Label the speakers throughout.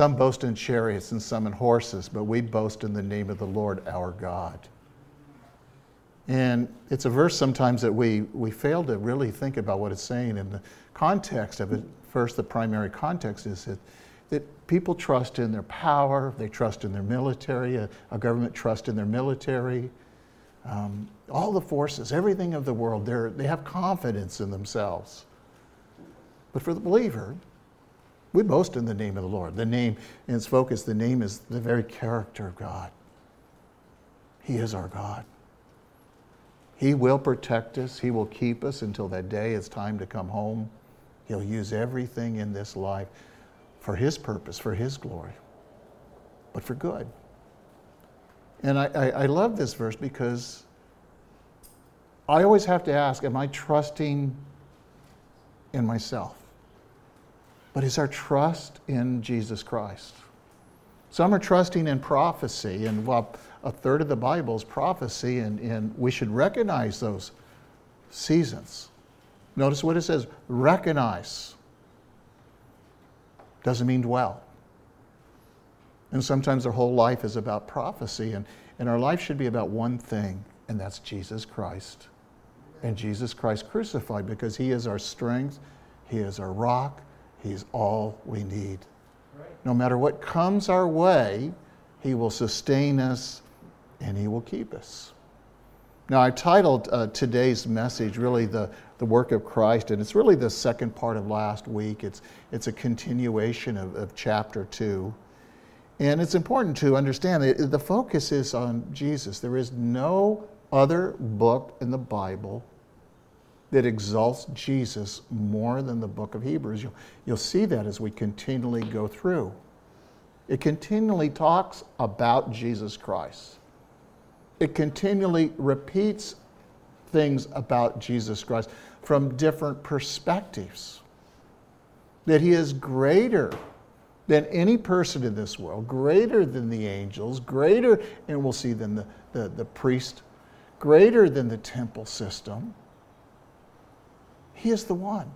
Speaker 1: Some boast in chariots and some in horses, but we boast in the name of the Lord our God. And it's a verse sometimes that we, we fail to really think about what it's saying in the context of it. First, the primary context is that, that people trust in their power, they trust in their military, a, a government trust in their military. Um, all the forces, everything of the world, they have confidence in themselves. But for the believer, we boast in the name of the Lord. The name, in its focus, the name is the very character of God. He is our God. He will protect us. He will keep us until that day it's time to come home. He'll use everything in this life for His purpose, for His glory, but for good. And I, I, I love this verse because I always have to ask Am I trusting in myself? But is our trust in Jesus Christ? Some are trusting in prophecy, and while a third of the Bible is prophecy, and, and we should recognize those seasons. Notice what it says recognize. Doesn't mean dwell. And sometimes our whole life is about prophecy, and, and our life should be about one thing, and that's Jesus Christ. And Jesus Christ crucified because He is our strength, He is our rock, He's all we need. No matter what comes our way, He will sustain us and He will keep us. Now, I titled uh, today's message really the, the work of Christ, and it's really the second part of last week. It's, it's a continuation of, of chapter two. And it's important to understand that the focus is on Jesus. There is no other book in the Bible that exalts Jesus more than the book of Hebrews. You'll, you'll see that as we continually go through. It continually talks about Jesus Christ. It continually repeats things about Jesus Christ from different perspectives. That he is greater than any person in this world, greater than the angels, greater, and we'll see, than the, the, the priest, greater than the temple system. He is the one.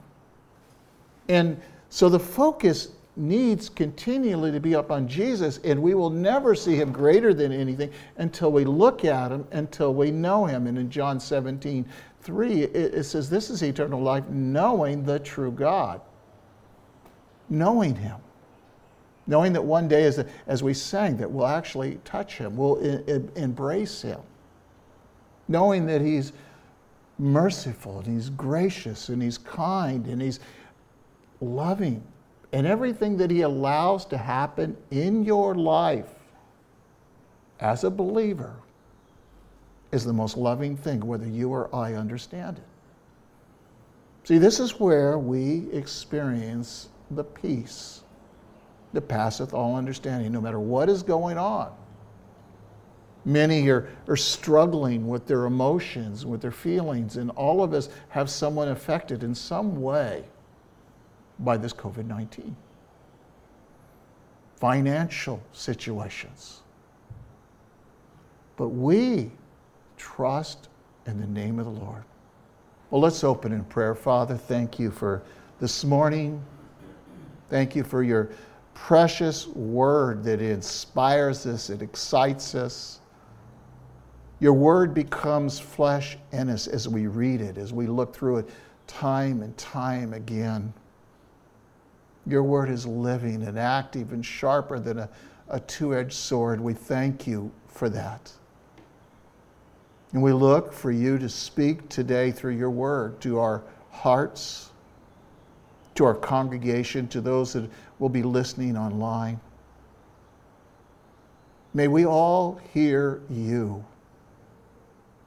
Speaker 1: And so the focus needs continually to be up on Jesus, and we will never see him greater than anything until we look at him, until we know him. And in John 17, 3, it, says, This is eternal life, knowing the true God. Knowing him knowing that one day, as, as we sang, that we'll actually touch him, we'll embrace him, knowing that he's merciful and he's gracious and he's kind and he's loving, and everything that he allows to happen in your life as a believer is the most loving thing, whether you or I understand it. See, this is where we experience the peace that passeth all understanding, no matter what is going on. Many are, are struggling with their emotions, with their feelings, and all of us have someone affected in some way by this COVID 19. Financial situations. But we trust in the name of the Lord. Well, let's open in prayer. Father, thank you for this morning. Thank you for your precious word that inspires us, it excites us. Your word becomes flesh in us as we read it, as we look through it time and time again. Your word is living and active and sharper than a, a two edged sword. We thank you for that. And we look for you to speak today through your word to our hearts, to our congregation, to those that will be listening online. May we all hear you.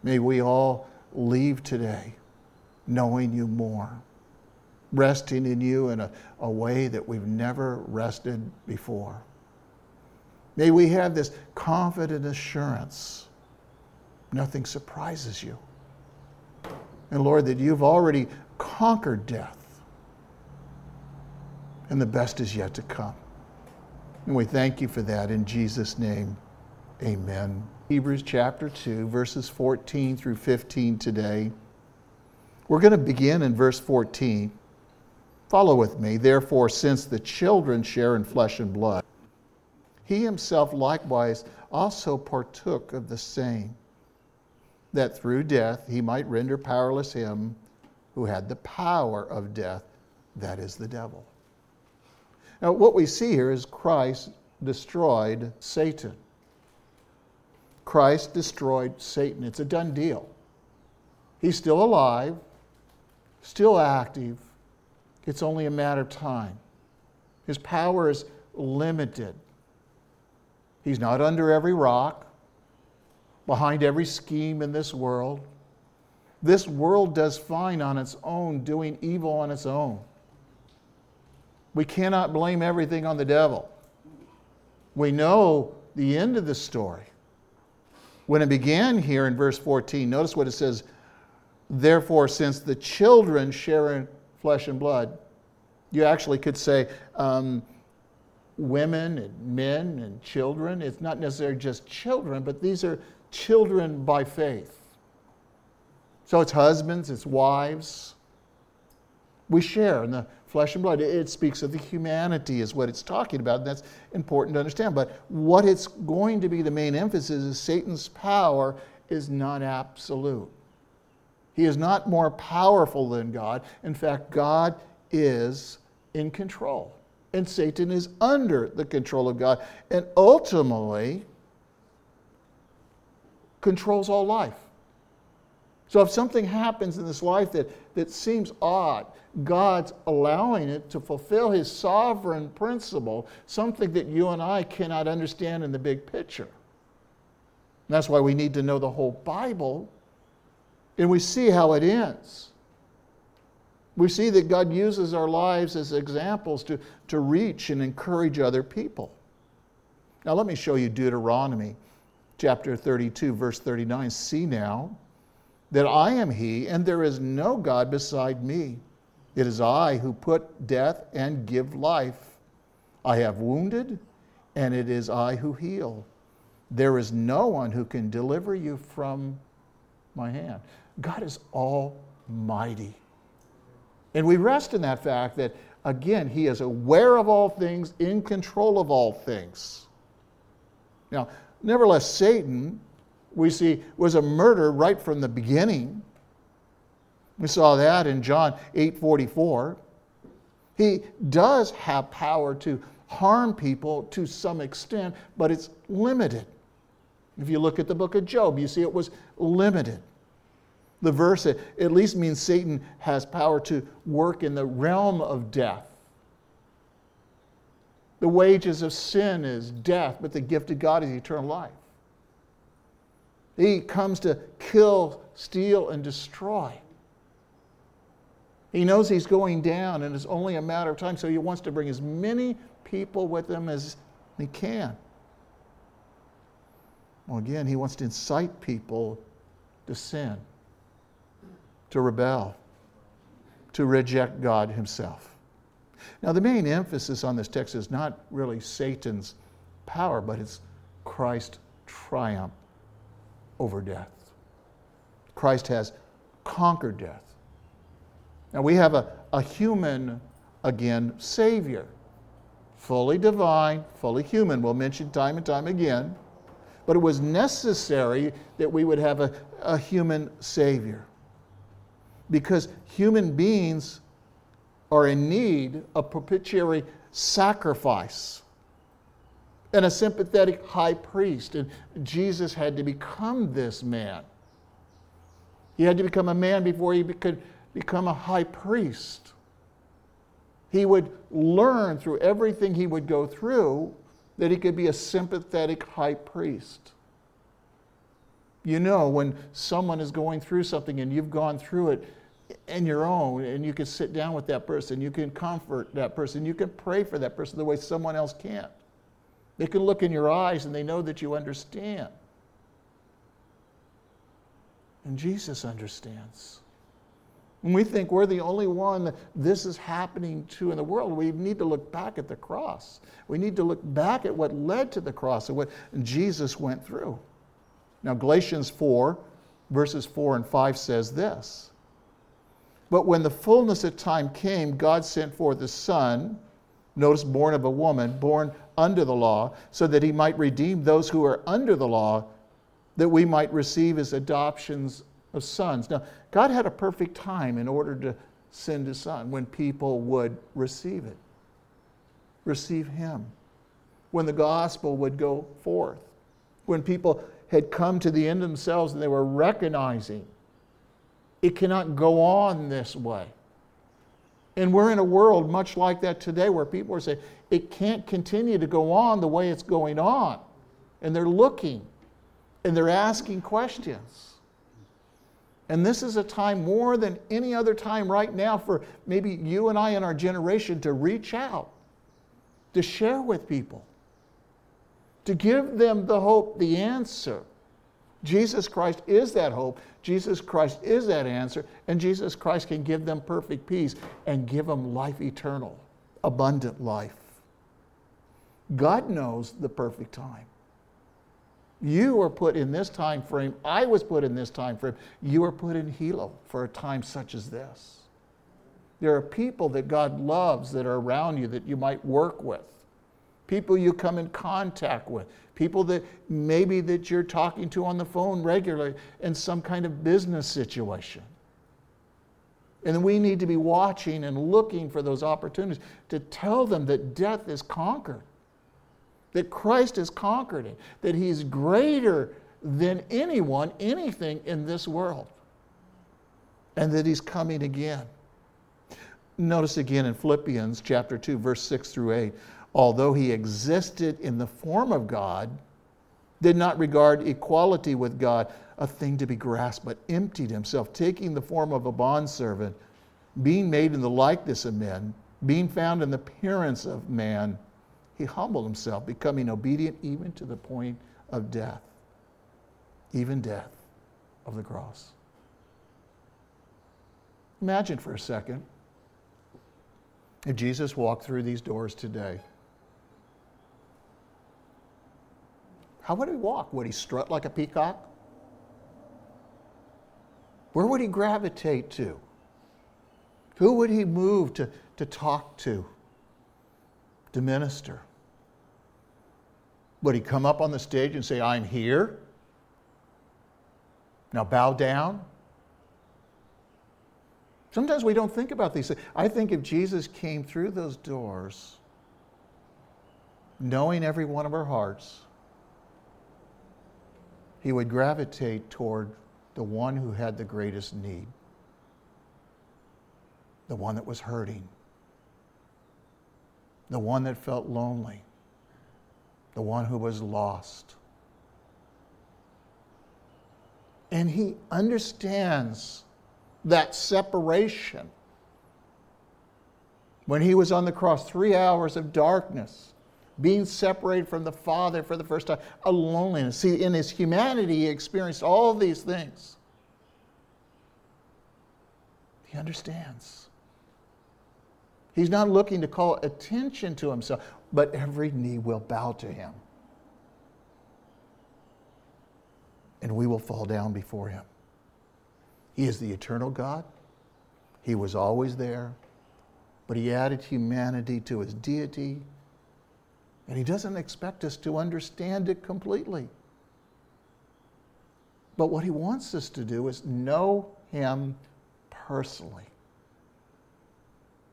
Speaker 1: May we all leave today knowing you more, resting in you in a, a way that we've never rested before. May we have this confident assurance nothing surprises you. And Lord, that you've already conquered death and the best is yet to come. And we thank you for that in Jesus' name. Amen. Hebrews chapter 2, verses 14 through 15 today. We're going to begin in verse 14. Follow with me. Therefore, since the children share in flesh and blood, he himself likewise also partook of the same, that through death he might render powerless him who had the power of death, that is the devil. Now, what we see here is Christ destroyed Satan. Christ destroyed Satan. It's a done deal. He's still alive, still active. It's only a matter of time. His power is limited. He's not under every rock, behind every scheme in this world. This world does fine on its own, doing evil on its own. We cannot blame everything on the devil. We know the end of the story. When it began here in verse 14, notice what it says Therefore, since the children share in flesh and blood, you actually could say um, women and men and children. It's not necessarily just children, but these are children by faith. So it's husbands, it's wives. We share in the flesh and blood. It speaks of the humanity, is what it's talking about. And that's important to understand. But what it's going to be the main emphasis is Satan's power is not absolute. He is not more powerful than God. In fact, God is in control, and Satan is under the control of God, and ultimately controls all life. So if something happens in this life that, that seems odd, God's allowing it to fulfill his sovereign principle, something that you and I cannot understand in the big picture. And that's why we need to know the whole Bible. And we see how it ends. We see that God uses our lives as examples to, to reach and encourage other people. Now, let me show you Deuteronomy chapter 32, verse 39. See now that I am He, and there is no God beside me. It is I who put death and give life. I have wounded, and it is I who heal. There is no one who can deliver you from my hand. God is almighty. And we rest in that fact that, again, He is aware of all things, in control of all things. Now, nevertheless, Satan, we see, was a murderer right from the beginning. We saw that in John 8:44. He does have power to harm people to some extent, but it's limited. If you look at the book of Job, you see it was limited. The verse at least means Satan has power to work in the realm of death. The wages of sin is death, but the gift of God is eternal life. He comes to kill, steal, and destroy. He knows he's going down and it's only a matter of time, so he wants to bring as many people with him as he can. Well, again, he wants to incite people to sin to rebel, to reject God Himself. Now, the main emphasis on this text is not really Satan's power, but it's Christ's triumph over death. Christ has conquered death. Now, we have a, a human, again, Savior, fully divine, fully human. We'll mention time and time again. But it was necessary that we would have a, a human Savior because human beings are in need of propitiatory sacrifice and a sympathetic high priest. And Jesus had to become this man. He had to become a man before he could become a high priest. He would learn through everything he would go through that he could be a sympathetic high priest. You know, when someone is going through something and you've gone through it in your own, and you can sit down with that person, you can comfort that person, you can pray for that person the way someone else can't. They can look in your eyes and they know that you understand. And Jesus understands. When we think we're the only one that this is happening to in the world, we need to look back at the cross. We need to look back at what led to the cross and what Jesus went through. Now, Galatians 4, verses 4 and 5 says this But when the fullness of time came, God sent forth the Son, notice, born of a woman, born under the law, so that he might redeem those who are under the law, that we might receive his adoptions of sons. Now, God had a perfect time in order to send his son when people would receive it, receive him, when the gospel would go forth, when people had come to the end of themselves and they were recognizing it cannot go on this way. And we're in a world much like that today where people are saying it can't continue to go on the way it's going on. And they're looking and they're asking questions. And this is a time more than any other time right now for maybe you and I in our generation to reach out, to share with people, to give them the hope, the answer. Jesus Christ is that hope. Jesus Christ is that answer. And Jesus Christ can give them perfect peace and give them life eternal, abundant life. God knows the perfect time. You are put in this time frame. I was put in this time frame. You are put in Hilo for a time such as this. There are people that God loves that are around you that you might work with, people you come in contact with, people that maybe that you're talking to on the phone regularly in some kind of business situation. And we need to be watching and looking for those opportunities to tell them that death is conquered that Christ has conquered it, that he's greater than anyone, anything in this world, and that he's coming again. Notice again in Philippians chapter 2, verse 6 through 8, although he existed in the form of God, did not regard equality with God a thing to be grasped, but emptied himself, taking the form of a bondservant, being made in the likeness of men, being found in the appearance of man he humbled himself, becoming obedient even to the point of death, even death of the cross. Imagine for a second if Jesus walked through these doors today. How would he walk? Would he strut like a peacock? Where would he gravitate to? Who would he move to, to talk to, to minister? Would he come up on the stage and say, I'm here? Now bow down? Sometimes we don't think about these things. I think if Jesus came through those doors, knowing every one of our hearts, he would gravitate toward the one who had the greatest need, the one that was hurting, the one that felt lonely, the one who was lost. And he understands that separation. When he was on the cross, three hours of darkness, being separated from the Father for the first time, a loneliness. See, in his humanity, he experienced all these things. He understands. He's not looking to call attention to himself but every knee will bow to him. And we will fall down before him. He is the eternal God. He was always there, but he added humanity to his deity, and he doesn't expect us to understand it completely. But what he wants us to do is know him personally.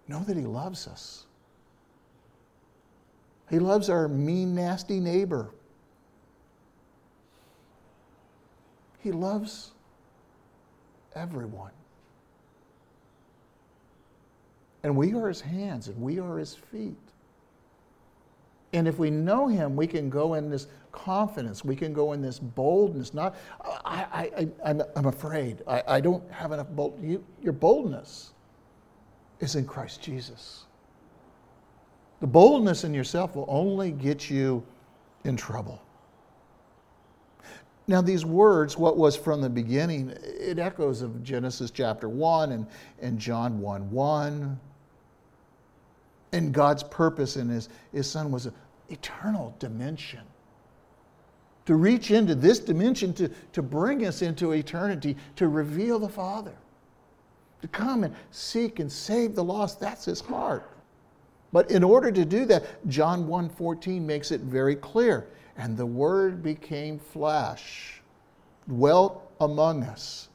Speaker 1: Know that he loves us. He loves our mean, nasty neighbor. He loves everyone. And we are his hands and we are his feet. And if we know him, we can go in this confidence. We can go in this boldness. Not, I, I, I'm, I'm afraid. I, I don't have enough bold. You, your boldness is in Christ Jesus. The boldness in yourself will only get you in trouble. Now, these words, what was from the beginning, it echoes of Genesis chapter 1 and, and John 1 1. And God's purpose in his, his son was an eternal dimension. To reach into this dimension, to, to bring us into eternity, to reveal the Father, to come and seek and save the lost. That's his heart. But in order to do that, John 1:14 makes it very clear. And the word became flesh, dwelt among us.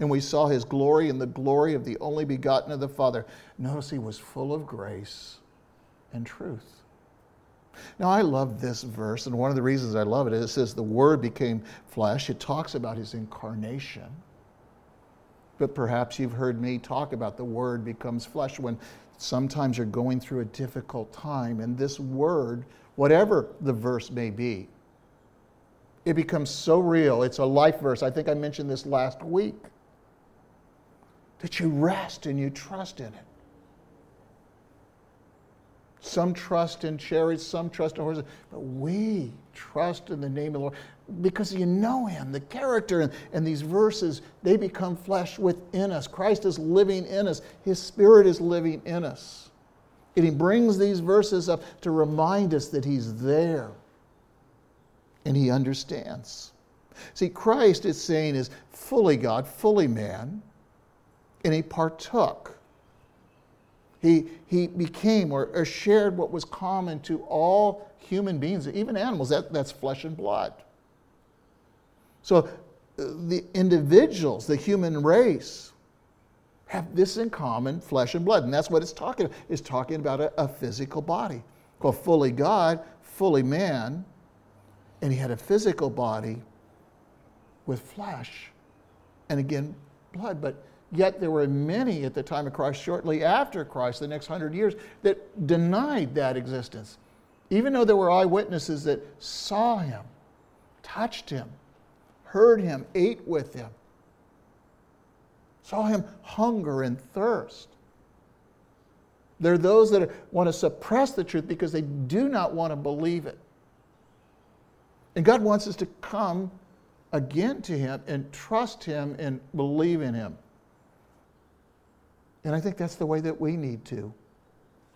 Speaker 1: And we saw his glory and the glory of the only begotten of the Father. Notice he was full of grace and truth. Now, I love this verse, and one of the reasons I love it is it says the Word became flesh. It talks about his incarnation. But perhaps you've heard me talk about the Word becomes flesh when sometimes you're going through a difficult time, and this Word, whatever the verse may be, it becomes so real. It's a life verse. I think I mentioned this last week that you rest and you trust in it. Some trust in chariots, some trust in horses, but we trust in the name of the Lord because you know Him, the character, and, these verses, they become flesh within us. Christ is living in us, His Spirit is living in us. And He brings these verses up to remind us that He's there and He understands. See, Christ, is saying, is fully God, fully man, and He partook he, he became or, or shared what was common to all human beings, even animals. That, that's flesh and blood. So uh, the individuals, the human race, have this in common, flesh and blood. And that's what it's talking about. It's talking about a, a physical body. Called fully God, fully man, and he had a physical body with flesh and again blood. But Yet there were many at the time of Christ, shortly after Christ, the next hundred years, that denied that existence. Even though there were eyewitnesses that saw him, touched him, heard him, ate with him, saw him hunger and thirst. There are those that want to suppress the truth because they do not want to believe it. And God wants us to come again to Him and trust Him and believe in Him. And I think that's the way that we need to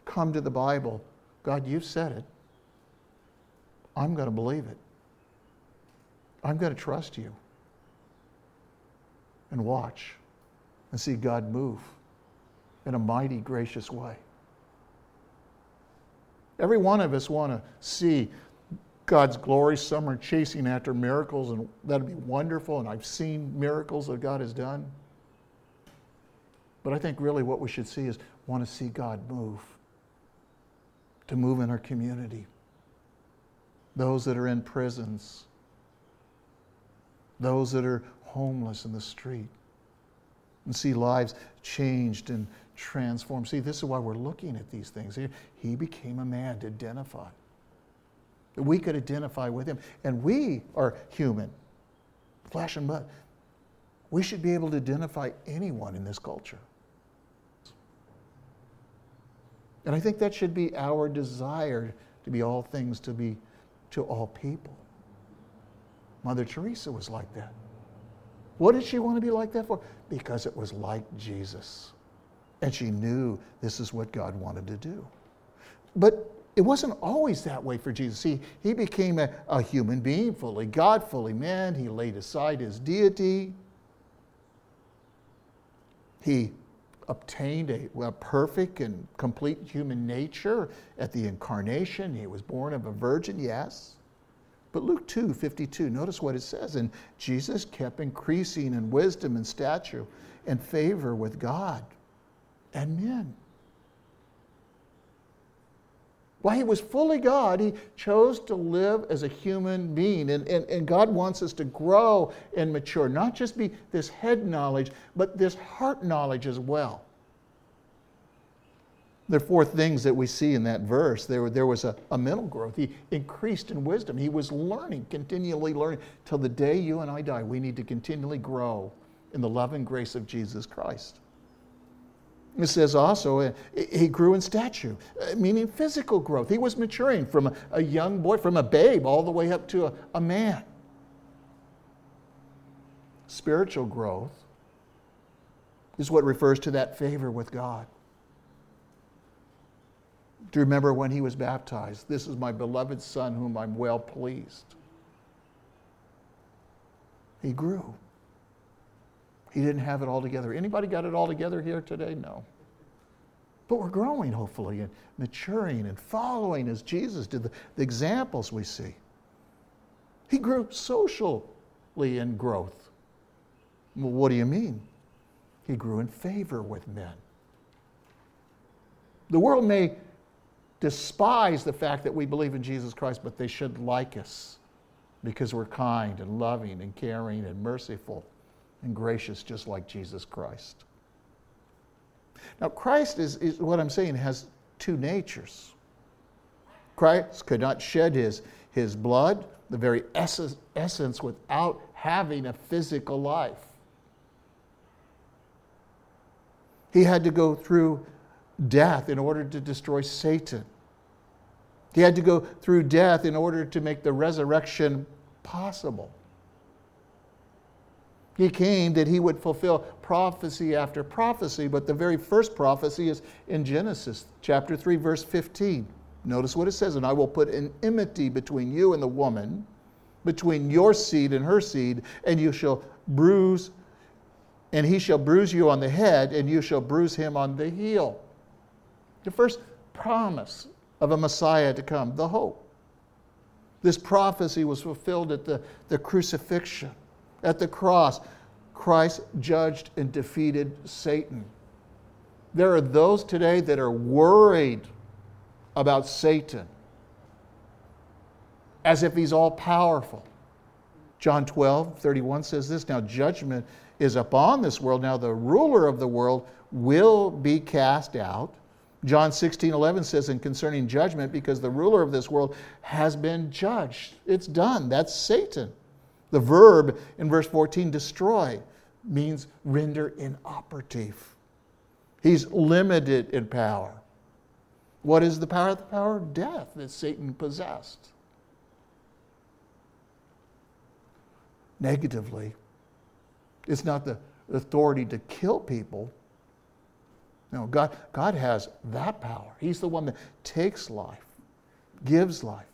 Speaker 1: come to the Bible. God, you've said it. I'm going to believe it. I'm going to trust you. And watch and see God move in a mighty, gracious way. Every one of us want to see God's glory. Some are chasing after miracles, and that'd be wonderful. And I've seen miracles that God has done. But I think really what we should see is want to see God move, to move in our community. Those that are in prisons, those that are homeless in the street, and see lives changed and transformed. See, this is why we're looking at these things. He became a man to identify. That we could identify with him. And we are human, flesh and blood. We should be able to identify anyone in this culture. And I think that should be our desire to be all things to be to all people. Mother Teresa was like that. What did she want to be like that for? Because it was like Jesus. And she knew this is what God wanted to do. But it wasn't always that way for Jesus. See, he became a, a human being, fully God, fully man. He laid aside his deity. He obtained a, a, perfect and complete human nature at the incarnation. He was born of a virgin, yes. But Luke 2 52, notice what it says. And Jesus kept increasing in wisdom and stature and favor with God and men. While he was fully God, he chose to live as a human being. And, and, and God wants us to grow and mature, not just be this head knowledge, but this heart knowledge as well. There are four things that we see in that verse. There, there was a, a mental growth. He increased in wisdom. He was learning, continually learning. Till the day you and I die, we need to continually grow in the love and grace of Jesus Christ. It says also uh, he grew in stature, uh, meaning physical growth. He was maturing from a, a, young boy, from a babe, all the way up to a, a man. Spiritual growth is what refers to that favor with God. Do you remember when he was baptized? This is my beloved Son, whom I'm well pleased. He grew. He didn't have it all together. Anybody got it all together here today? No. But we're growing, hopefully, and maturing and following as Jesus did, the, the examples we see. He grew socially in growth. Well, what do you mean? He grew in favor with men. The world may despise the fact that we believe in Jesus Christ, but they should like us because we're kind and loving and caring and merciful and gracious, just like Jesus Christ. Now, Christ is, is what I'm saying has two natures. Christ could not shed his, his blood, the very essence, essence, without having a physical life. He had to go through death in order to destroy Satan. He had to go through death in order to make the resurrection possible. He came that he would fulfill prophecy after prophecy, but the very first prophecy is in Genesis chapter 3, verse 15. Notice what it says, and I will put an enmity between you and the woman, between your seed and her seed, and you shall bruise, and he shall bruise you on the head, and you shall bruise him on the heel. The first promise of a Messiah to come, the hope. This prophecy was fulfilled at the, the crucifixion. At the cross, Christ judged and defeated Satan. There are those today that are worried about Satan as if he's all powerful. John 12, 31 says this Now judgment is upon this world. Now the ruler of the world will be cast out. John 16, 11 says, And concerning judgment, because the ruler of this world has been judged. It's done. That's Satan. The verb in verse 14, destroy, means render inoperative. He's limited in power. What is the power the power? of Death that Satan possessed. Negatively, it's not the authority to kill people. No, God, God has that power. He's the one that takes life, gives life.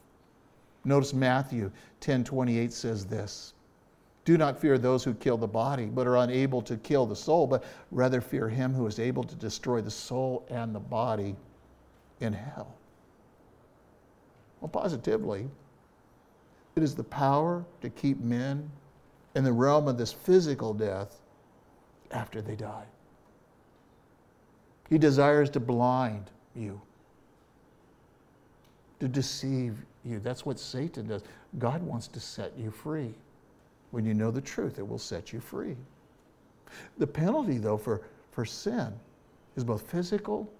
Speaker 1: Notice Matthew 10 28 says this Do not fear those who kill the body, but are unable to kill the soul, but rather fear him who is able to destroy the soul and the body in hell. Well, positively, it is the power to keep men in the realm of this physical death after they die. He desires to blind you, to deceive you. That's what Satan does. God wants to set you free. When you know the truth, it will set you free. The penalty, though, for, for sin is both physical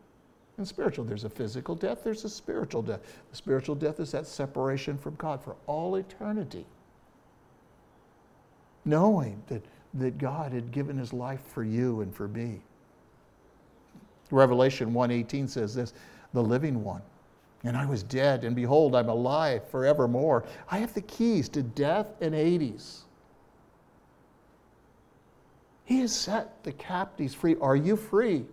Speaker 1: and spiritual. There's a physical death, there's a spiritual death. The spiritual death is that separation from God for all eternity. Knowing that, that God had given his life for you and for me. Revelation 1:18 says this, the living one. And I was dead, and behold, I'm alive forevermore. I have the keys to death and Hades. He has set the captives free. Are you free?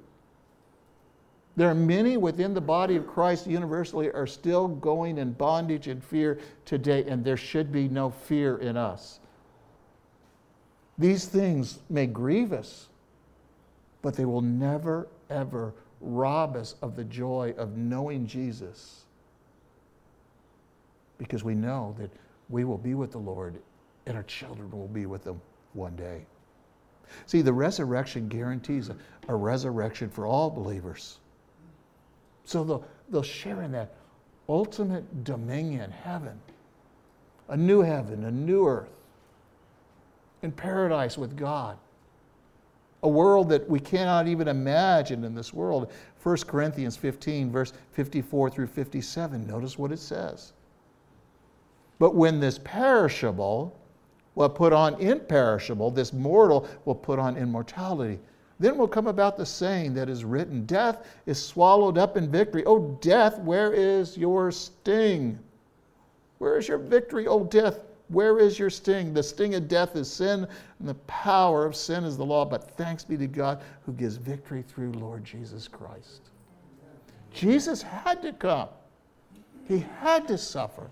Speaker 1: There are many within the body of Christ universally are still going in bondage and fear today, and there should be no fear in us. These things may grieve us, but they will never, ever rob us of the joy of knowing Jesus because we know that we will be with the Lord and our children will be with Him one day. See, the resurrection guarantees a, a resurrection for all believers. So they'll, they'll share in that ultimate dominion, heaven, a new heaven, a new earth, in paradise with God a world that we cannot even imagine in this world. 1 Corinthians 15, verse 54 through 57. Notice what it says. But when this perishable will put on imperishable, this mortal will put on immortality. Then will come about the saying that is written Death is swallowed up in victory. Oh, death, where is your sting? Where is your victory, oh, death? Where is your sting? The sting of death is sin, and the power of sin is the law. But thanks be to God who gives victory through Lord Jesus Christ. Jesus had to come, He had to suffer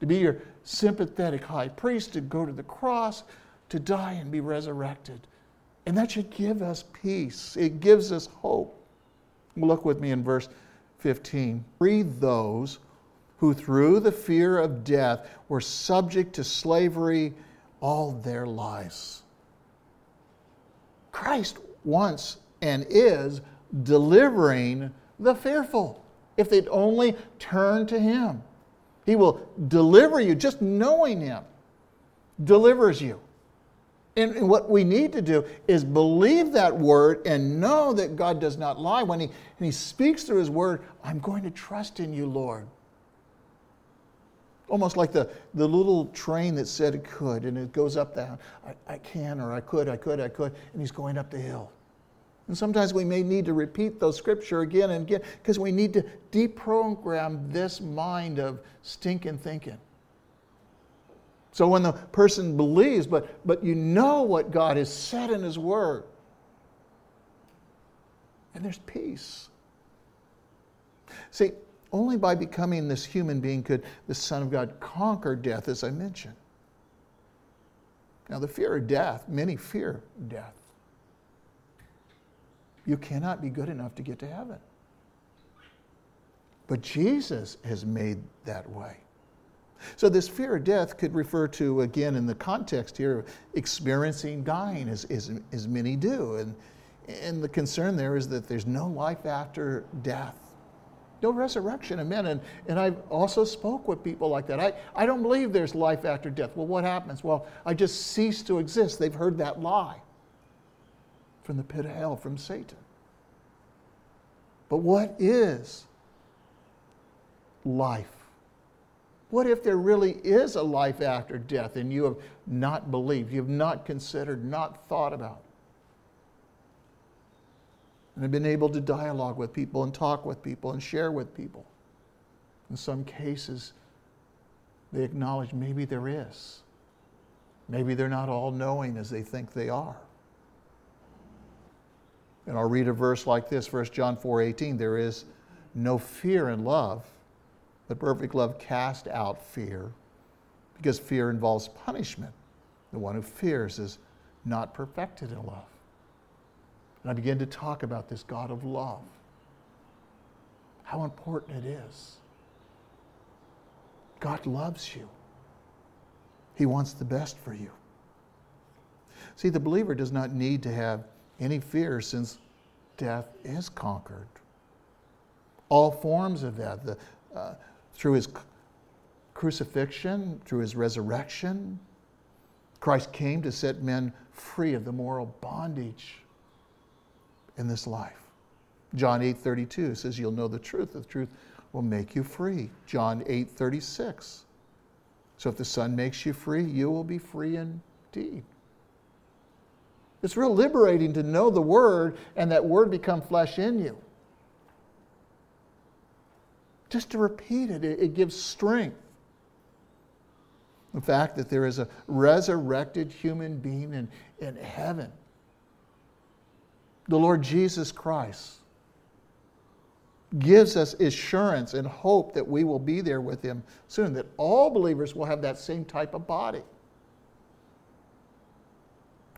Speaker 1: to be your sympathetic high priest, to go to the cross, to die and be resurrected. And that should give us peace, it gives us hope. Look with me in verse 15. Free those who through the fear of death were subject to slavery all their lives. Christ wants and is delivering the fearful if they'd only turn to Him. He will deliver you. Just knowing Him delivers you. And what we need to do is believe that word and know that God does not lie. When he, he speaks through His word, I'm going to trust in you, Lord. Almost like the, the little train that said it could, and it goes up down. I, I can, or I could, I could, I could, and he's going up the hill. And sometimes we may need to repeat those scripture again and again because we need to deprogram this mind of stinking thinking. So when the person believes, but, but you know what God has said in His Word, and there's peace. See, only by becoming this human being could the Son of God conquer death, as I mentioned. Now, the fear of death, many fear death. You cannot be good enough to get to heaven. But Jesus has made that way. So, this fear of death could refer to, again, in the context here, experiencing dying, as, as, as many do. And, and the concern there is that there's no life after death no resurrection amen. And, and i've also spoke with people like that. I, I don't believe there's life after death. Well what happens? Well i just cease to exist. They've heard that lie from the pit of hell from satan. But what is life? What if there really is a life after death and you have not believed you have not considered not thought about and I've been able to dialogue with people and talk with people and share with people. In some cases, they acknowledge maybe there is. Maybe they're not all knowing as they think they are. And I'll read a verse like this, 1 John 4 18. There is no fear in love, but perfect love casts out fear, because fear involves punishment. The one who fears is not perfected in love. And I began to talk about this God of love, how important it is. God loves you, He wants the best for you. See, the believer does not need to have any fear since death is conquered. All forms of death, the, uh, through his crucifixion, through his resurrection, Christ came to set men free of the moral bondage in this life. John 8:32 says you'll know the truth, the truth will make you free. John 8:36. So if the Son makes you free, you will be free indeed. It's real liberating to know the word and that word become flesh in you. Just to repeat it, it, gives strength. The fact that there is a resurrected human being in, in heaven the Lord Jesus Christ gives us assurance and hope that we will be there with him soon, that all believers will have that same type of body.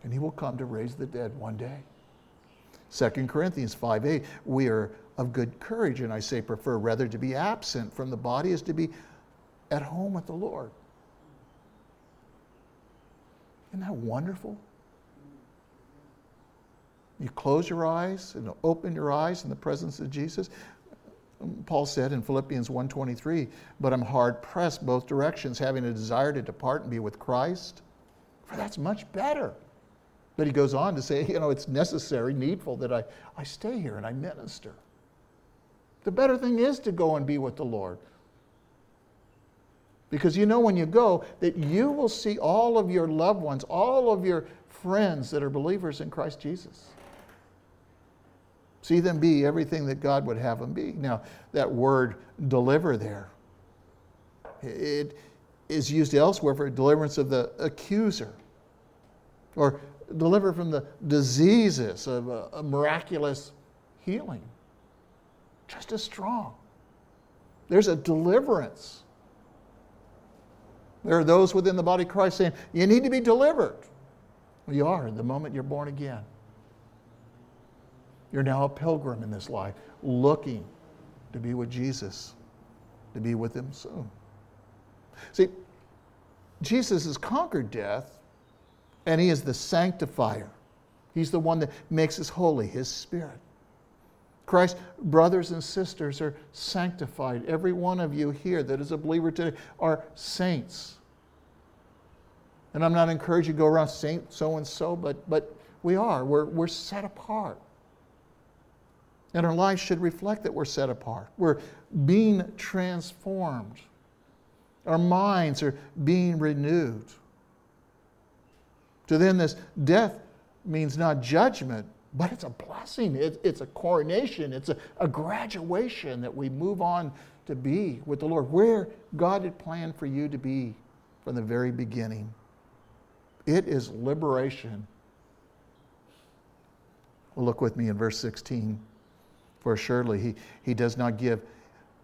Speaker 1: And he will come to raise the dead one day. 2 Corinthians 5 8, we are of good courage, and I say prefer rather to be absent from the body as to be at home with the Lord. Isn't that wonderful? You close your eyes and open your eyes in the presence of Jesus. Paul said in Philippians 1:23, "But I'm hard pressed both directions, having a desire to depart and be with Christ, for that's much better." But he goes on to say, you know, it's necessary, needful that I, I stay here and I minister. The better thing is to go and be with the Lord. Because you know when you go that you will see all of your loved ones, all of your friends that are believers in Christ Jesus. See them be everything that God would have them be. Now, that word deliver there, it is used elsewhere for deliverance of the accuser or deliver from the diseases of a, a miraculous healing. Just as strong. There's a deliverance. There are those within the body of Christ saying, You need to be delivered. Well, you are the moment you're born again. You're now a pilgrim in this life, looking to be with Jesus, to be with Him soon. See, Jesus has conquered death, and He is the sanctifier. He's the one that makes us holy, His Spirit. Christ's brothers and sisters are sanctified. Every one of you here that is a believer today are saints. And I'm not encouraging you to go around saint so and so, but but we are. We're, we're set apart. And our lives should reflect that we're set apart. We're being transformed. Our minds are being renewed. To them, this death means not judgment, but it's a blessing. It, it's a coronation. It's a, a graduation that we move on to be with the Lord, where God had planned for you to be from the very beginning. It is liberation. Look with me in verse 16. For assuredly, he, he does not give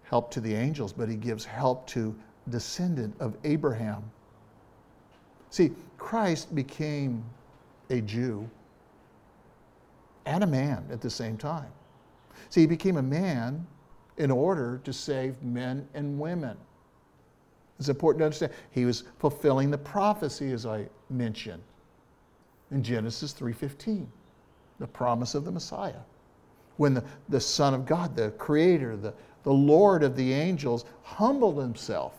Speaker 1: help to the angels, but he gives help to descendant of Abraham. See, Christ became a Jew and a man at the same time. See, he became a man in order to save men and women. It's important to understand. He was fulfilling the prophecy, as I mentioned in Genesis 3:15, the promise of the Messiah. When the, the Son of God, the Creator, the, the Lord of the angels, humbled himself.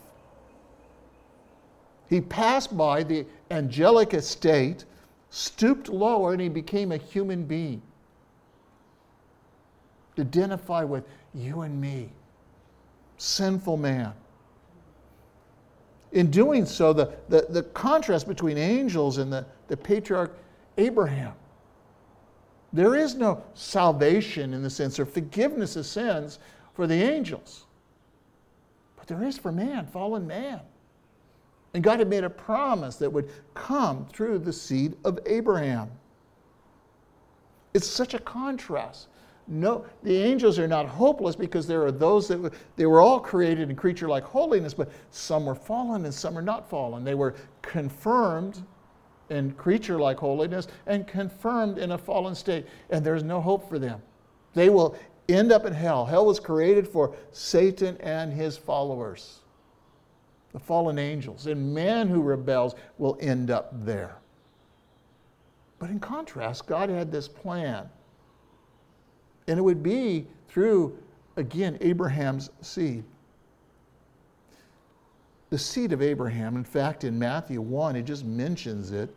Speaker 1: He passed by the angelic estate, stooped lower, and he became a human being to identify with you and me, sinful man. In doing so, the, the, the contrast between angels and the, the patriarch Abraham. There is no salvation in the sense or forgiveness of sins for the angels, but there is for man, fallen man. And God had made a promise that would come through the seed of Abraham. It's such a contrast no, the angels are not hopeless because there are those that were, they were all created in creature like holiness, but some were fallen and some are not fallen. They were confirmed in creature like holiness and confirmed in a fallen state, and there's no hope for them. They will end up in hell. Hell was created for Satan and his followers, the fallen angels. And man who rebels will end up there. But in contrast, God had this plan and it would be through, again, Abraham's seed. The seed of Abraham, in fact, in Matthew 1, it just mentions it.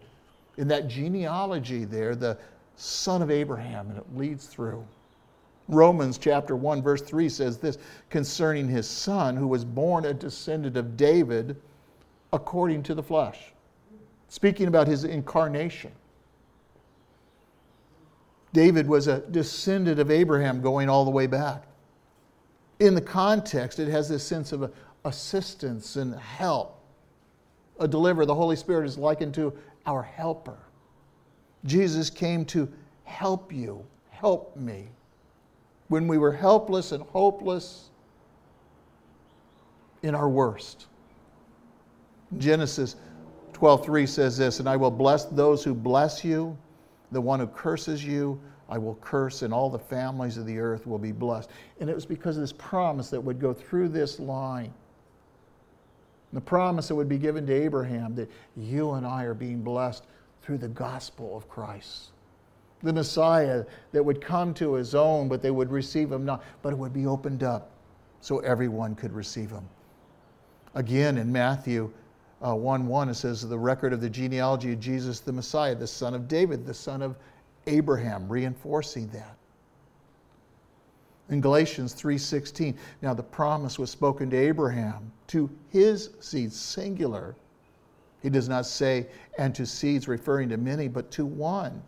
Speaker 1: In that genealogy there, the son of Abraham, and it leads through. Romans chapter 1, verse 3 says this concerning his son, who was born a descendant of David according to the flesh. Speaking about his incarnation. David was a descendant of Abraham going all the way back. In the context, it has this sense of assistance and help. A deliverer, the Holy Spirit is likened to our helper. Jesus came to help you, help me. When we were helpless and hopeless in our worst. Genesis 12:3 says this, and I will bless those who bless you the one who curses you, I will curse, and all the families of the earth will be blessed. And it was because of this promise that would go through this line. The promise that would be given to Abraham that you and I are being blessed through the gospel of Christ. The Messiah that would come to his own, but they would receive him not, but it would be opened up so everyone could receive him. Again, in Matthew uh, 1 1, it says, The record of the genealogy of Jesus the Messiah, the son of David, the son of Abraham, reinforcing that. In Galatians 3:16, now the promise was spoken to Abraham, to his seed, singular. He does not say, and to seeds referring to many, but to one,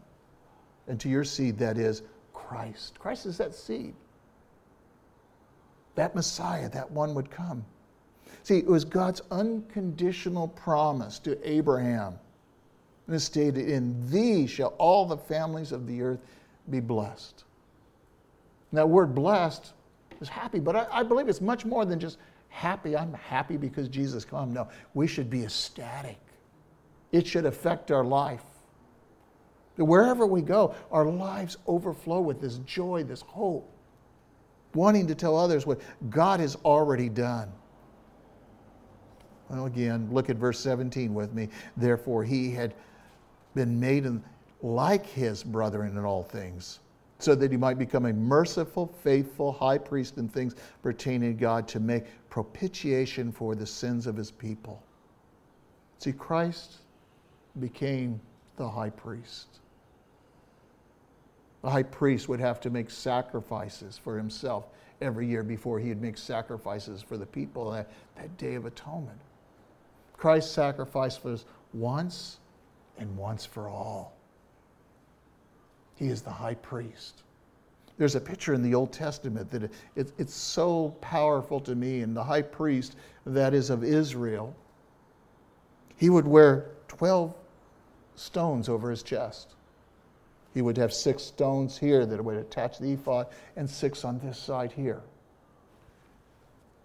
Speaker 1: and to your seed, that is Christ. Christ is that seed. That Messiah, that one would come. See, it was God's unconditional promise to Abraham. And it stated, In thee shall all the families of the earth be blessed. And that word blessed is happy, but I, I believe it's much more than just happy. I'm happy because Jesus came. No, we should be ecstatic. It should affect our life. Wherever we go, our lives overflow with this joy, this hope, wanting to tell others what God has already done. Well, again, look at verse 17 with me. Therefore, he had been made like his brethren in all things, so that he might become a merciful, faithful high priest in things pertaining to God to make propitiation for the sins of his people. See, Christ became the high priest. The high priest would have to make sacrifices for himself every year before he'd make sacrifices for the people that, that day of atonement. Christ's sacrifice was once and once for all. He is the high priest. There's a picture in the Old Testament that it, it, it's so powerful to me, and the high priest that is of Israel, he would wear 12 stones over his chest. He would have six stones here that would attach the ephod, and six on this side here.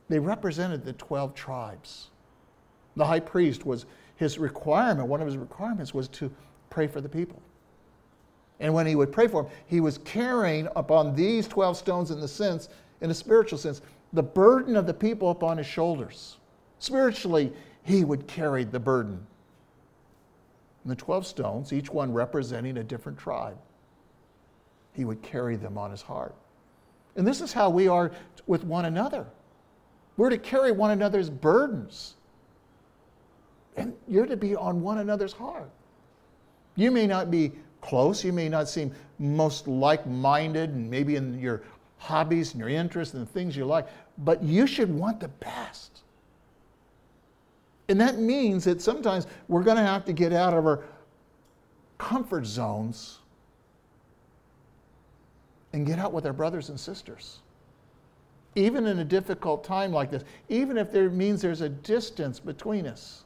Speaker 1: They represented the 12 tribes. The high priest was his requirement, one of his requirements was to pray for the people. And when he would pray for them, he was carrying upon these 12 stones in the sense, in a spiritual sense, the burden of the people upon his shoulders. Spiritually, he would carry the burden. And the 12 stones, each one representing a different tribe, he would carry them on his heart. And this is how we are with one another. We're to carry one another's burdens. And you're to be on one another's heart. You may not be close, you may not seem most like minded, and maybe in your hobbies and your interests and the things you like, but you should want the best. And that means that sometimes we're going to have to get out of our comfort zones and get out with our brothers and sisters. Even in a difficult time like this, even if there means there's a distance between us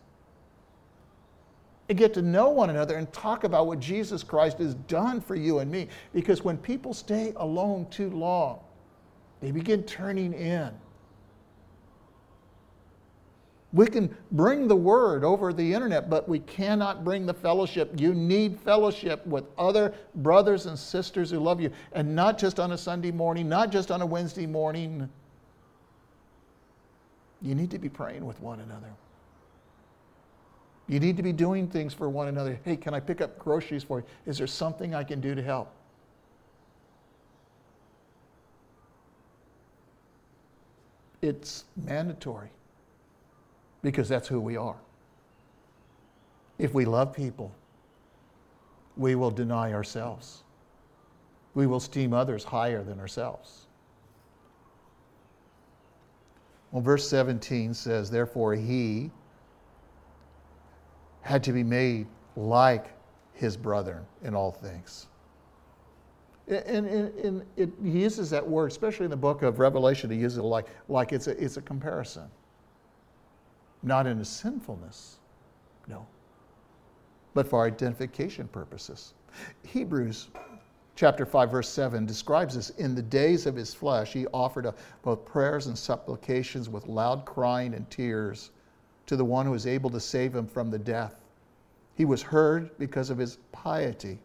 Speaker 1: and get to know one another and talk about what Jesus Christ has done for you and me. Because when people stay alone too long, they begin turning in. We can bring the word over the internet, but we cannot bring the fellowship. You need fellowship with other brothers and sisters who love you, and not just on a Sunday morning, not just on a Wednesday morning. You need to be praying with one another. You need to be doing things for one another. Hey, can I pick up groceries for you? Is there something I can do to help? It's mandatory because that's who we are. If we love people, we will deny ourselves. We will esteem others higher than ourselves. Well, verse 17 says, Therefore, he had to be made like his brother in all things. And, and, and it, he uses that word, especially in the book of Revelation, he uses it like, like it's, a, it's a comparison. Not in a sinfulness, no, but for identification purposes. Hebrews chapter 5, verse 7 describes this. In the days of his flesh, he offered up both prayers and supplications with loud crying and tears to the one who was able to save him from the death. He was heard because of his piety.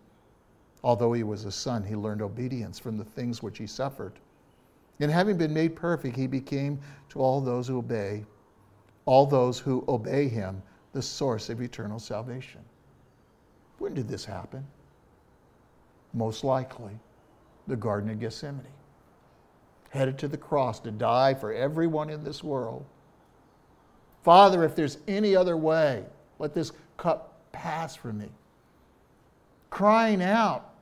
Speaker 1: Although he was a son, he learned obedience from the things which he suffered. And having been made perfect, he became to all those who obey, all those who obey him, the source of eternal salvation. When did this happen? Most likely, the Garden of Gethsemane. Headed to the cross to die for everyone in this world. Father, if there's any other way, let this cup pass from me. Crying out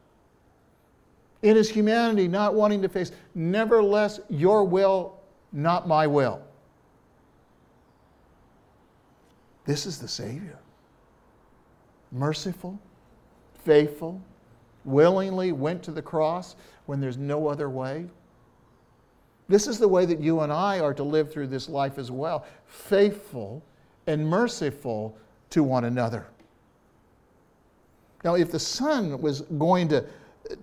Speaker 1: in his humanity, not wanting to face, nevertheless, your will, not my will. This is the Savior. Merciful, faithful, willingly went to the cross when there's no other way. This is the way that you and I are to live through this life as well faithful and merciful to one another. Now, if the Son was going to,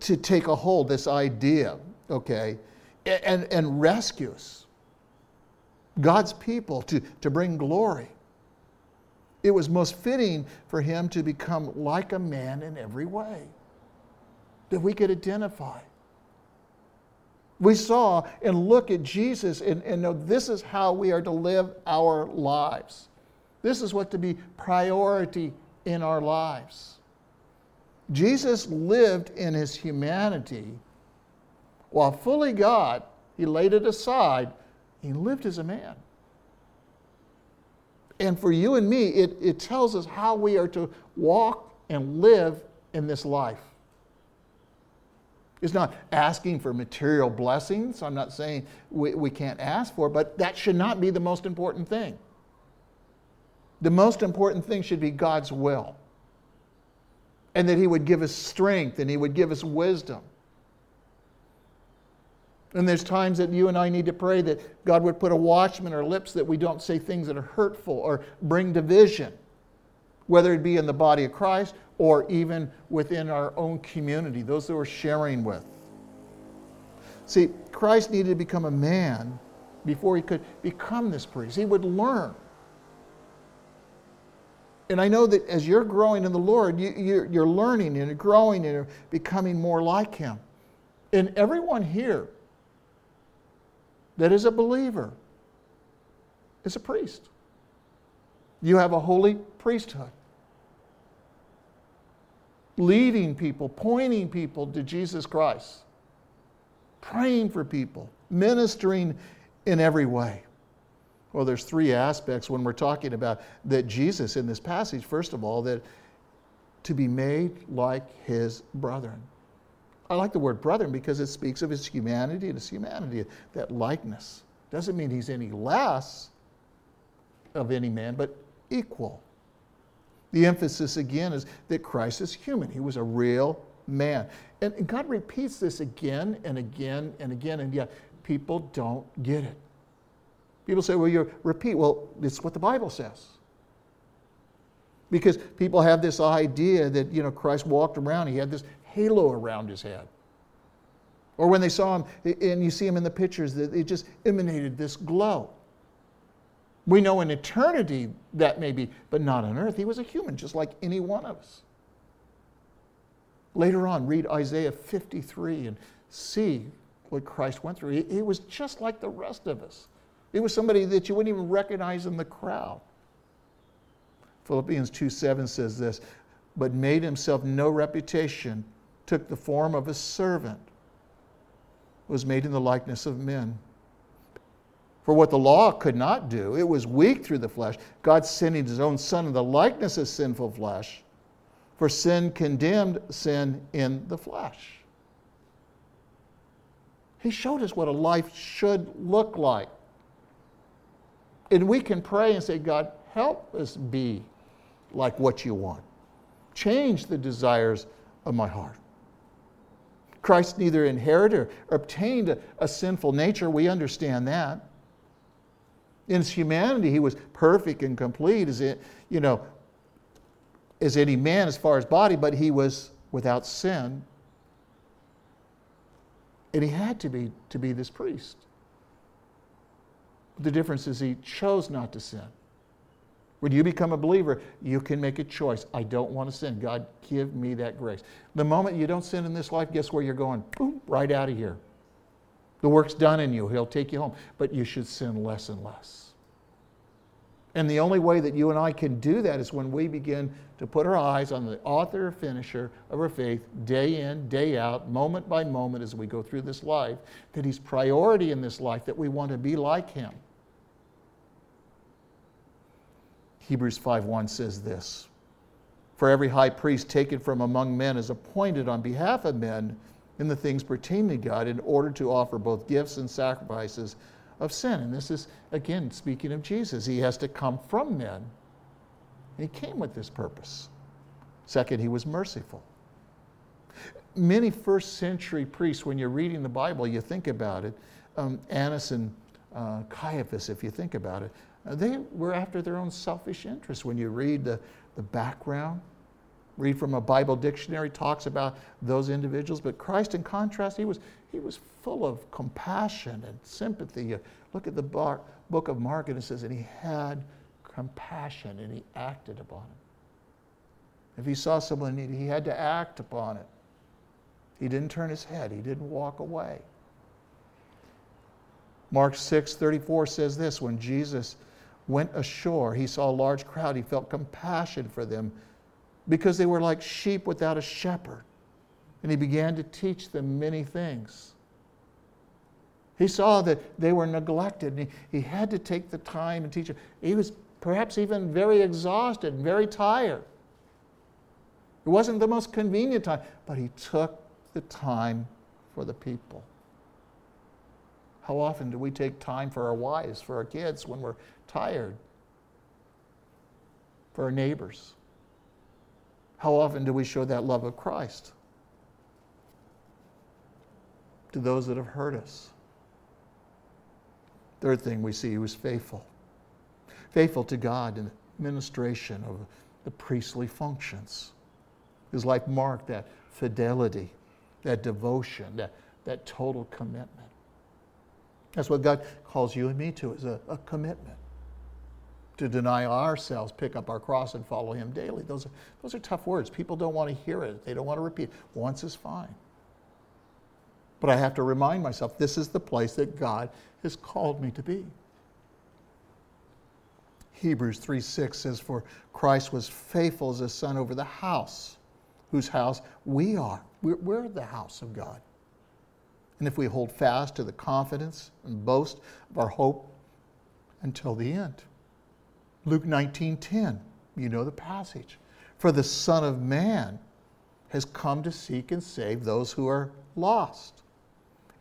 Speaker 1: to take a hold, this idea, okay, and, and rescue us, God's people, to, to bring glory, it was most fitting for him to become like a man in every way. that we could identify. We saw and look at Jesus and, and know this is how we are to live our lives. This is what to be priority in our lives. Jesus lived in his humanity while fully God, he laid it aside. He lived as a man. And for you and me, it, it tells us how we are to walk and live in this life. It's not asking for material blessings. I'm not saying we, we can't ask for, but that should not be the most important thing. The most important thing should be God's will. And that He would give us strength and He would give us wisdom. And there's times that you and I need to pray that God would put a watchman on our lips that we don't say things that are hurtful or bring division, whether it be in the body of Christ or even within our own community, those that we're sharing with. See, Christ needed to become a man before he could become this priest. He would learn. And I know that as you're growing in the Lord, you, are learning and growing and becoming more like Him. And everyone here that is a believer is a priest. You have a holy priesthood, leading people, pointing people to Jesus Christ, praying for people, ministering in every way. Well, there's three aspects when we're talking about that Jesus in this passage. First of all, that to be made like his brethren. I like the word brethren because it speaks of his humanity and his humanity, that likeness. Doesn't mean he's any less of any man, but equal. The emphasis again is that Christ is human. He was a real man. And God repeats this again and again and again, and yet people don't get it. People say, well, you repeat. Well, it's what the Bible says. Because people have this idea that, you know, Christ walked around, he had this halo around his head. Or when they saw him, and you see him in the pictures, that it just emanated this glow. We know in eternity that may be, but not on earth. He was a human, just like any one of us. Later on, read Isaiah 53 and see what Christ went through. He, was just like the rest of us. He was somebody that you wouldn't even recognize in the crowd. Philippians 2 7 says this, but made himself no reputation took the form of a servant, was made in the likeness of men. For what the law could not do, it was weak through the flesh. God sending his own Son in the likeness of sinful flesh, for sin condemned sin in the flesh. He showed us what a life should look like. And we can pray and say, God, help us be like what you want. Change the desires of my heart. Christ neither inherited or obtained a, a sinful nature. We understand that. In his humanity, he was perfect and complete as it, you know, as any man as far as body, but he was without sin. And he had to be to be this priest. The difference is he chose not to sin. When you become a believer, you can make a choice. I don't want to sin. God, give me that grace. The moment you don't sin in this life, guess where you're going? Boom, right out of here. The work's done in you. He'll take you home. But you should sin less and less. And the only way that you and I can do that is when we begin to put our eyes on the author, finisher of our faith, day in, day out, moment by moment as we go through this life, that He's priority in this life, that we want to be like Him. Hebrews 5:1 says this For every high priest taken from among men is appointed on behalf of men in the things pertaining to God in order to offer both gifts and sacrifices of sin. And this is, again, speaking of Jesus. He has to come from men. And he came with this purpose. Second, he was merciful. Many first century priests, when you're reading the Bible, you think about it, um, Annas and uh, Caiaphas, if you think about it, uh, they were after their own selfish interests. When you read the, the background, read from a Bible dictionary, talks about those individuals. But Christ, in contrast, he was, he was full of compassion and sympathy. Look at the bar, book of Mark, and it says, and he had compassion and he acted upon it. If he saw someone in need, he had to act upon it. He didn't turn his head, he didn't walk away. Mark 6 34 says this when Jesus went ashore, he saw a large crowd. He felt compassion for them because they were like sheep without a shepherd. And he began to teach them many things. He saw that they were neglected, and he, he had to take the time and teach them. He was perhaps even very exhausted and very tired. It wasn't the most convenient time, but he took the time for the people. How often do we take time for our wives, for our kids when we're tired? For our neighbors? How often do we show that love of Christ to those that have hurt us? Third thing we see, he was faithful. Faithful to God in the administration of the priestly functions. His life marked that fidelity, that devotion, that, that total commitment. That's what God calls you and me to, is a, a commitment. To deny ourselves, pick up our cross, and follow Him daily. Those are, those are tough words. People don't want to hear it, they don't want to repeat it. Once is fine. But I have to remind myself this is the place that God has called me to be. Hebrews 3 6 says, For Christ was faithful as a son over the house, whose house we are. We're, we're the house of God. And if we hold fast to the confidence and boast of our hope until the end. Luke 19:10. you know the passage. For the Son of Man has come to seek and save those who are lost.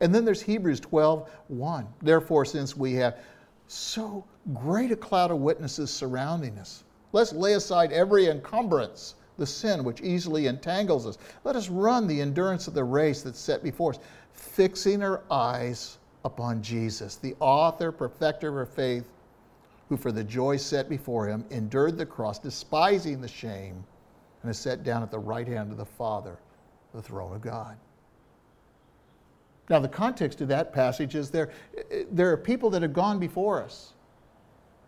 Speaker 1: And then there's Hebrews 12 1. Therefore, since we have so great a cloud of witnesses surrounding us, let's lay aside every encumbrance, the sin which easily entangles us. Let us run the endurance of the race that's set before us, fixing our eyes upon Jesus, the author, perfecter of our faith, who for the joy set before him endured the cross, despising the shame, and is set down at the right hand of the Father, the throne of God. Now, the context of that passage is there, there are people that have gone before us.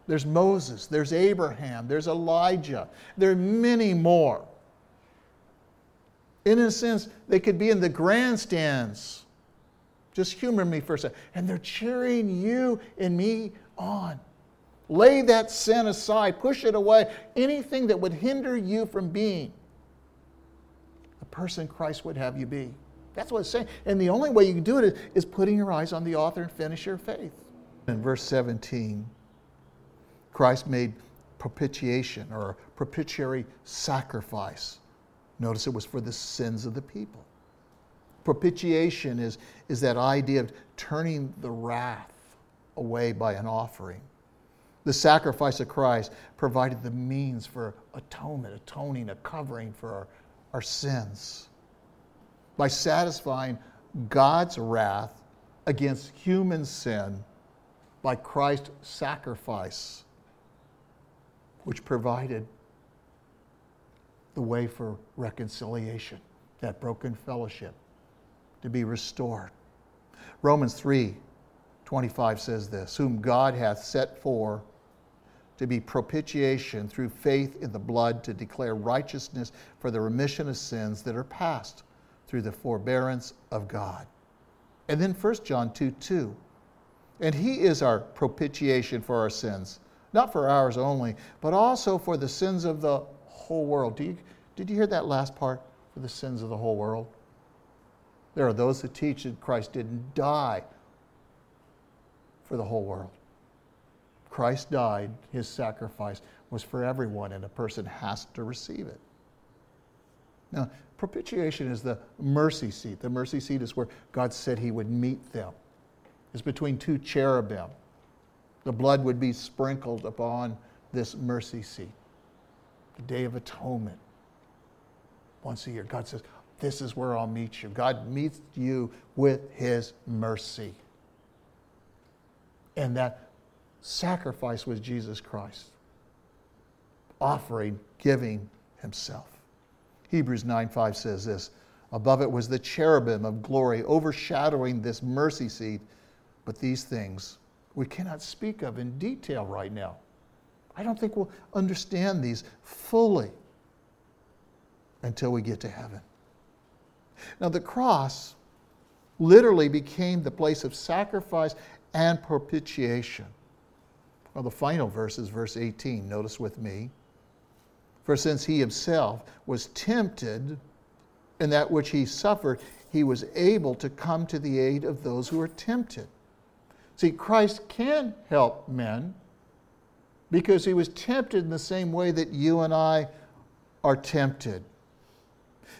Speaker 1: There's Moses, there's Abraham, there's Elijah, there are many more. In a sense, they could be in the grandstands. Just humor me for a second. And they're cheering you and me on. Lay that sin aside, push it away, anything that would hinder you from being the person Christ would have you be. That's what it's saying. And the only way you can do it is, putting your eyes on the author and finish your faith. In verse 17, Christ made propitiation or propitiatory sacrifice. Notice it was for the sins of the people. Propitiation is, is that idea of turning the wrath away by an offering. The sacrifice of Christ provided the means for atonement, atoning, a covering for our, our sins by satisfying God's wrath against human sin by Christ's sacrifice, which provided the way for reconciliation, that broken fellowship to be restored. Romans 3 25 says this Whom God hath set for to be propitiation through faith in the blood to declare righteousness for the remission of sins that are past through the forbearance of God. And then 1 John 2 2. And he is our propitiation for our sins, not for ours only, but also for the sins of the whole world. You, did you hear that last part? For the sins of the whole world? There are those that teach that Christ didn't die for the whole world. Christ died, his sacrifice was for everyone, and a person has to receive it. Now, propitiation is the mercy seat. The mercy seat is where God said he would meet them. It's between two cherubim. The blood would be sprinkled upon this mercy seat. The Day of Atonement. Once a year, God says, This is where I'll meet you. God meets you with his mercy. And that sacrifice was Jesus Christ, offering, giving himself. Hebrews 9 5 says this Above it was the cherubim of glory overshadowing this mercy seat. But these things we cannot speak of in detail right now. I don't think we'll understand these fully until we get to heaven. Now, the cross literally became the place of sacrifice and propitiation. Well, the final verse is verse 18. Notice with me. For since he himself was tempted in that which he suffered, he was able to come to the aid of those who are tempted. See, Christ can help men because he was tempted in the same way that you and I are tempted.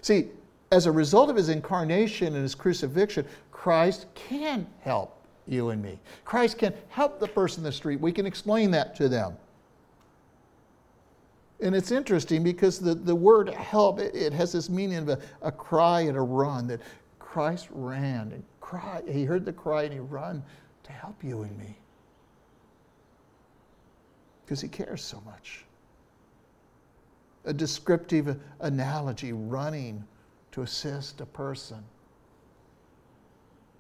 Speaker 1: See, as a result of his incarnation and his crucifixion, Christ can help you and me. Christ can help the person in the street. We can explain that to them. And it's interesting because the, the word help, it, it has this meaning of a, a cry and a run, that Christ ran and cried. He heard the cry and he ran to help you and me. Because he cares so much. A descriptive analogy, running to assist a person.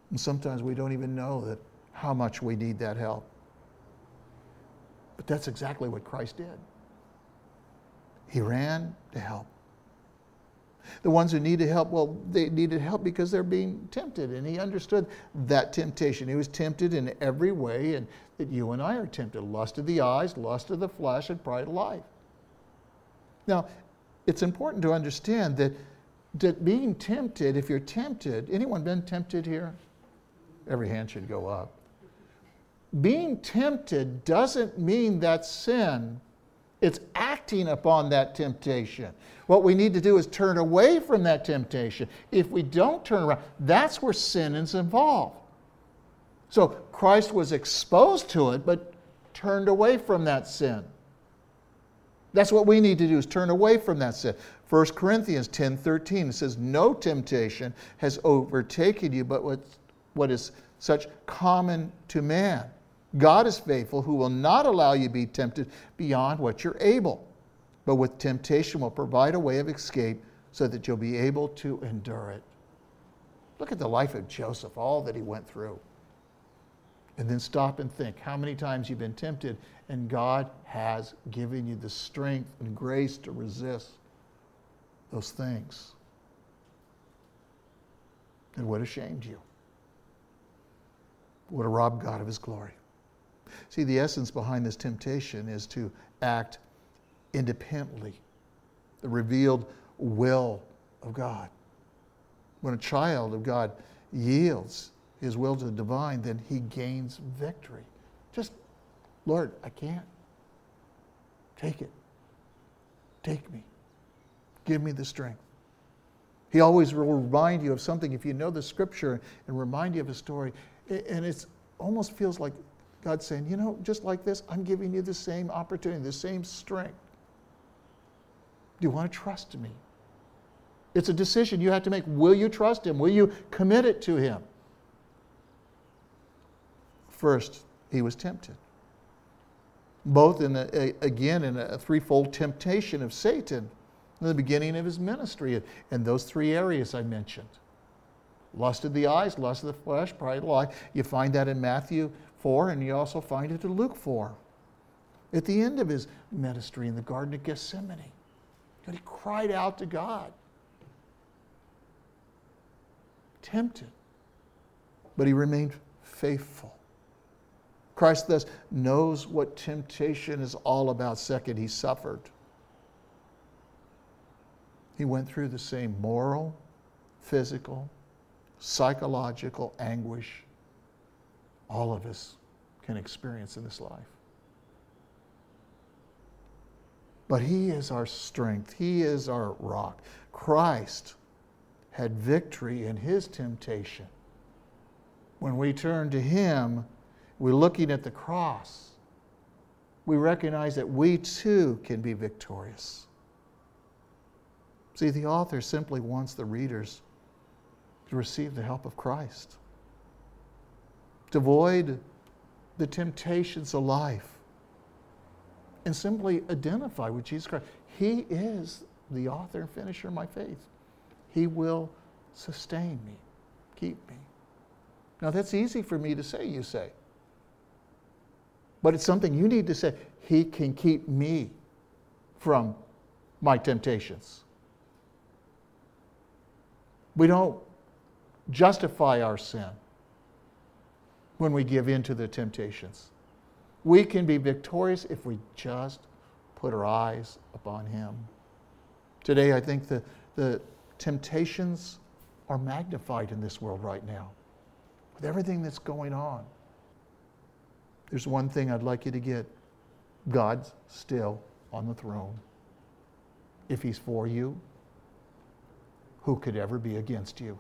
Speaker 1: And sometimes we don't even know that how much we need that help. But that's exactly what Christ did. He ran to help. The ones who needed help, well, they needed help because they're being tempted, and he understood that temptation. He was tempted in every way, and that you and I are tempted lust of the eyes, lust of the flesh, and pride of life. Now, it's important to understand that, that being tempted, if you're tempted, anyone been tempted here? Every hand should go up. Being tempted doesn't mean that sin. It's acting upon that temptation. What we need to do is turn away from that temptation. If we don't turn around, that's where sin is involved. So Christ was exposed to it, but turned away from that sin. That's what we need to do is turn away from that sin. 1 Corinthians 10 13 says, No temptation has overtaken you, but what, what is such common to man. God is faithful, who will not allow you to be tempted beyond what you're able, but with temptation will provide a way of escape so that you'll be able to endure it. Look at the life of Joseph, all that he went through. And then stop and think how many times you've been tempted, and God has given you the strength and grace to resist those things that would have shamed you, would have robbed God of his glory. See, the essence behind this temptation is to act independently, the revealed will of God. When a child of God yields his will to the divine, then he gains victory. Just, Lord, I can't. Take it. Take me. Give me the strength. He always will remind you of something if you know the scripture and remind you of a story. And it almost feels like God's saying, you know, just like this, I'm giving you the same opportunity, the same strength. Do you want to trust me? It's a decision you have to make. Will you trust Him? Will you commit it to Him? First, he was tempted. Both in a, again in a threefold temptation of Satan in the beginning of his ministry in those three areas I mentioned. Lust of the eyes, lust of the flesh, pride of life. You find that in Matthew 4, and you also find it in Luke 4. At the end of his ministry in the Garden of Gethsemane, he cried out to God. Tempted, but he remained faithful. Christ thus knows what temptation is all about. Second, he suffered. He went through the same moral, physical, psychological anguish all of us can experience in this life. But He is our strength, He is our rock. Christ had victory in His temptation. When we turn to Him, we're looking at the cross. We recognize that we too can be victorious. See, the author simply wants the readers to receive the help of Christ to avoid the temptations of life and simply identify with Jesus Christ. He is the author and finisher of my faith. He will sustain me, keep me. Now, that's easy for me to say, you say. But it's something you need to say. He can keep me from my temptations. We don't justify our sin when we give in to the temptations. We can be victorious if we just put our eyes upon Him. Today, I think the, the temptations are magnified in this world right now with everything that's going on. There's one thing I'd like you to get God's still on the throne. If He's for you, who could ever be against you?